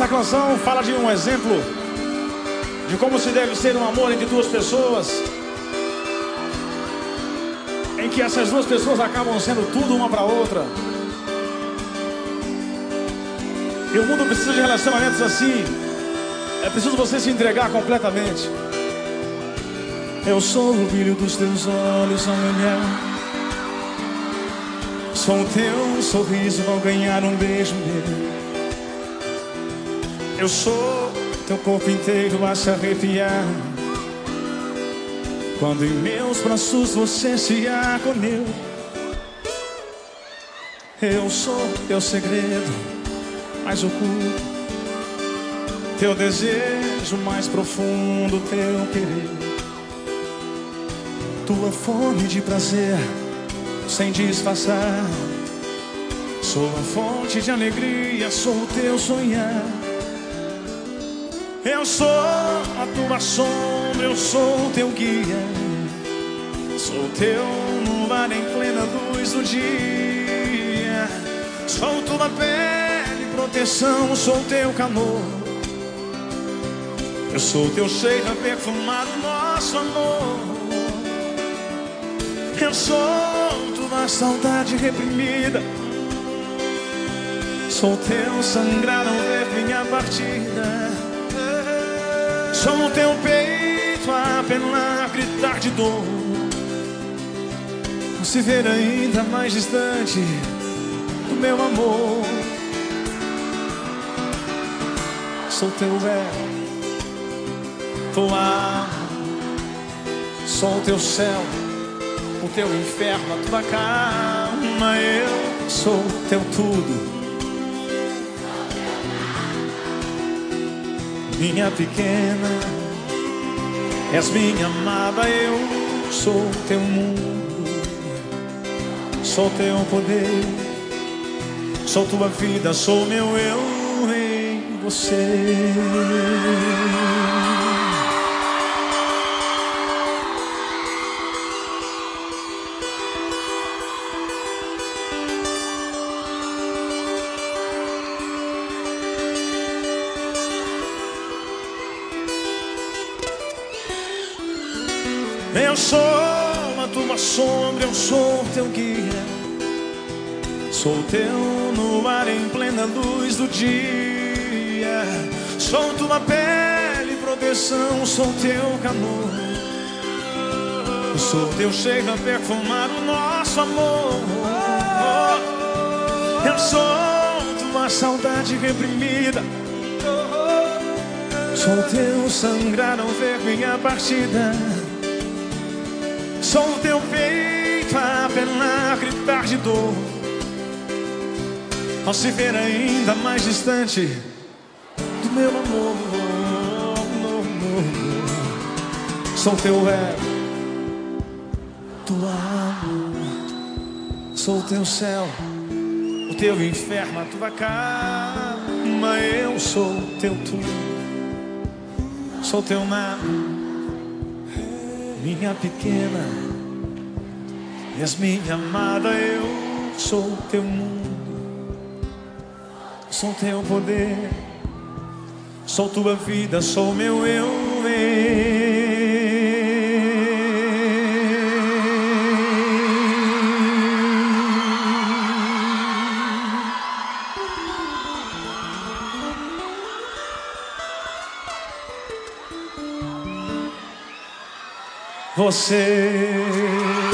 Essa canção fala de um exemplo de como se deve ser um amor entre duas pessoas, em que essas duas pessoas acabam sendo tudo uma para outra. E o mundo precisa de relacionamentos assim. É preciso você se entregar completamente. Eu sou o brilho dos teus olhos me olhar. Sou o teu sorriso ao ganhar um beijo meu. Eu sou teu corpo inteiro a se arrepiar. Quando em meus braços você se acolheu. Eu sou teu segredo mais oculto. Teu desejo mais profundo, teu querer. Tua fome de prazer sem disfarçar. Sou a fonte de alegria, sou o teu sonhar. Eu sou a tua sombra, eu sou o teu guia. Sou teu luar em plena luz do dia. Sou tua pele, proteção, sou teu calor. Eu sou teu cheiro a perfumar o nosso amor. Eu sou tua saudade reprimida. Sou teu sangrar ao ver minha partida. Sou o teu peito a apelar, gritar de dor. Por se ver ainda mais distante do meu amor. Sou teu véu, tua alma. Sou o teu céu, o teu inferno, a tua calma. Eu sou teu tudo. Minha pequena, és minha amada, eu sou teu mundo, sou teu poder, sou tua vida, sou meu eu em você. Eu sou a tua sombra, eu sou teu guia. Sou teu no ar em plena luz do dia. Sou tua pele, proteção, sou teu calor. Sou teu cheiro a perfumar o nosso amor. Eu sou tua saudade reprimida. Sou teu sangrar ao ver minha partida. Sou o teu peito a apelar, gritar de dor. Ao se ver ainda mais distante do meu amor. Sou teu ego, tua alma. Sou o teu céu, o teu inferno, a tua calma. Eu sou teu tudo. Sou teu nada minha pequena, és minha amada, eu sou teu mundo, sou teu poder, sou tua vida, sou meu eu. Você